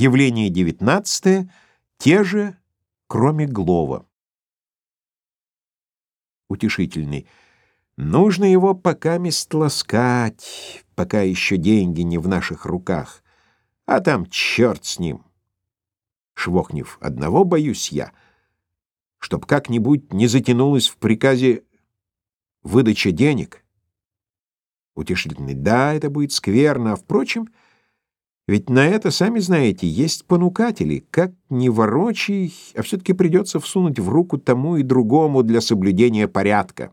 Явление девятнадцатое. Те же, кроме Глова. Утешительный. Нужно его пока мест ласкать, пока еще деньги не в наших руках. А там черт с ним. Швохнев. Одного боюсь я, чтоб как-нибудь не затянулось в приказе выдача денег. Утешительный. Да, это будет скверно, а впрочем... Ведь на это, сами знаете, есть понукатели. Как не ворочай, а все-таки придется всунуть в руку тому и другому для соблюдения порядка.